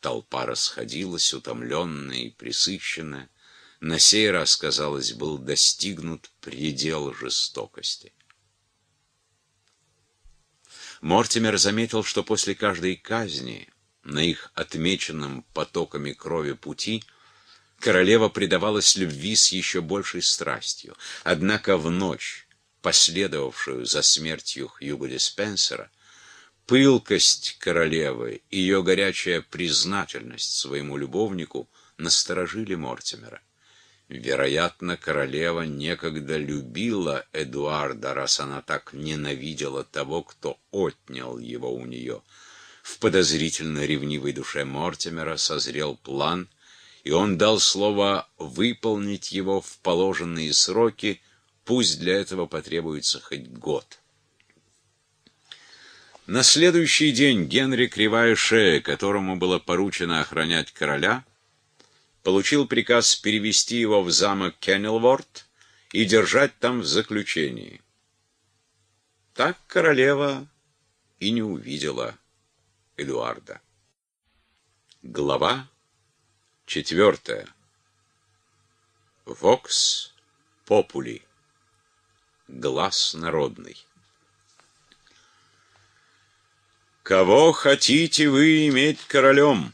Толпа расходилась, утомленная и присыщенная. На сей раз, казалось, был достигнут предел жестокости. Мортимер заметил, что после каждой казни на их отмеченном потоками крови пути королева предавалась любви с еще большей страстью. Однако в ночь, последовавшую за смертью Хьюго Диспенсера, Пылкость королевы и ее горячая признательность своему любовнику насторожили Мортимера. Вероятно, королева некогда любила Эдуарда, раз она так ненавидела того, кто отнял его у нее. В подозрительно ревнивой душе Мортимера созрел план, и он дал слово выполнить его в положенные сроки, пусть для этого потребуется хоть год. На следующий день Генри Кривая Шея, которому было поручено охранять короля, получил приказ перевести его в замок Кеннелворд и держать там в заключении. Так королева и не увидела Эдуарда. Глава четвертая. Вокс Попули. Глаз народный. Кого хотите вы иметь королем?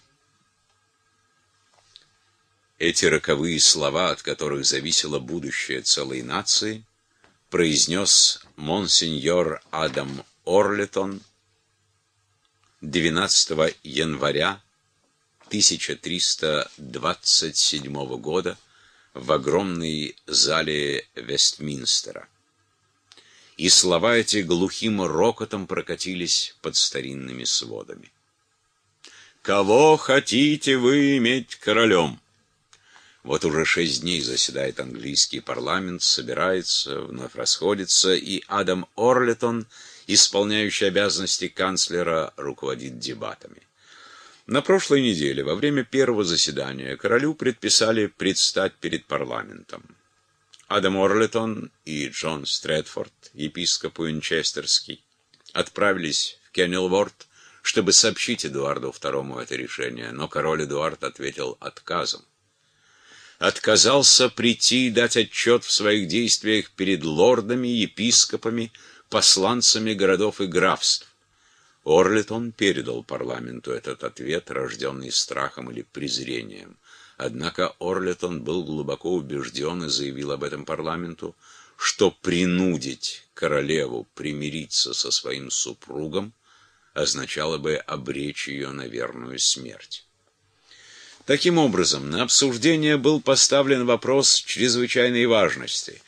Эти роковые слова, от которых зависело будущее целой нации, произнес монсеньор Адам Орлетон 12 января 1327 года в огромной зале Вестминстера и слова эти глухим рокотом прокатились под старинными сводами. «Кого хотите вы иметь королем?» Вот уже шесть дней заседает английский парламент, собирается, вновь расходится, и Адам Орлетон, исполняющий обязанности канцлера, руководит дебатами. На прошлой неделе, во время первого заседания, королю предписали предстать перед парламентом. Адам Орлетон и Джон Стрэдфорд, епископ Уинчестерский, отправились в Кеннелворд, чтобы сообщить Эдуарду II это решение, но король Эдуард ответил отказом. Отказался прийти и дать отчет в своих действиях перед лордами, епископами, посланцами городов и графств. Орлетон передал парламенту этот ответ, рожденный страхом или презрением. Однако Орлетон был глубоко убежден и заявил об этом парламенту, что принудить королеву примириться со своим супругом означало бы обречь ее на верную смерть. Таким образом, на обсуждение был поставлен вопрос чрезвычайной важности.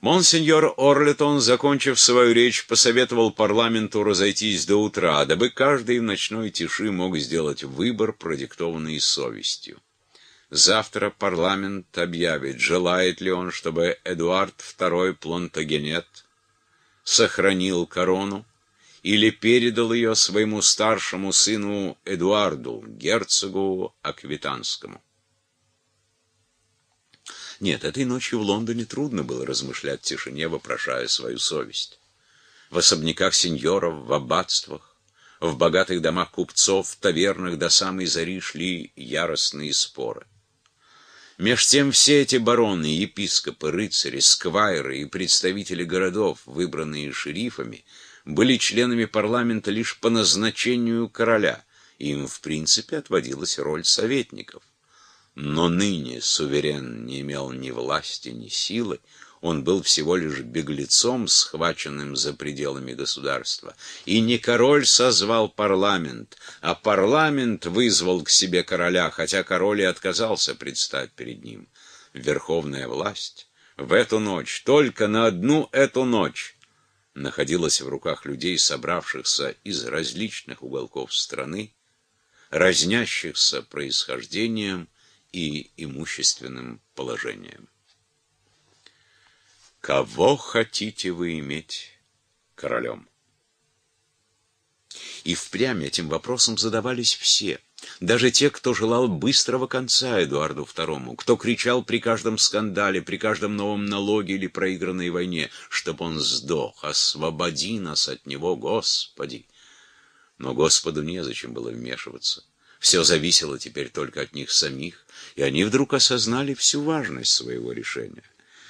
Монсеньор Орлетон, закончив свою речь, посоветовал парламенту разойтись до утра, дабы каждый в ночной тиши мог сделать выбор, продиктованный совестью. Завтра парламент объявит, желает ли он, чтобы Эдуард II Плантагенет сохранил корону или передал ее своему старшему сыну Эдуарду, герцогу Аквитанскому. Нет, этой ночью в Лондоне трудно было размышлять в тишине, вопрошая свою совесть. В особняках сеньоров, в аббатствах, в богатых домах купцов, в тавернах до самой зари шли яростные споры. Меж тем все эти бароны, епископы, рыцари, сквайры и представители городов, выбранные шерифами, были членами парламента лишь по назначению короля, им в принципе отводилась роль советников. Но ныне суверен не имел ни власти, ни силы, он был всего лишь беглецом, схваченным за пределами государства. И не король созвал парламент, а парламент вызвал к себе короля, хотя король и отказался предстать перед ним. Верховная власть в эту ночь, только на одну эту ночь, находилась в руках людей, собравшихся из различных уголков страны, разнящихся происхождением и имущественным положением. Кого хотите вы иметь королем? И впрямь этим вопросом задавались все. Даже те, кто желал быстрого конца Эдуарду II, кто кричал при каждом скандале, при каждом новом налоге или проигранной войне, чтобы он сдох, освободи нас от него, Господи. Но Господу незачем было вмешиваться. Все зависело теперь только от них самих, и они вдруг осознали всю важность своего решения.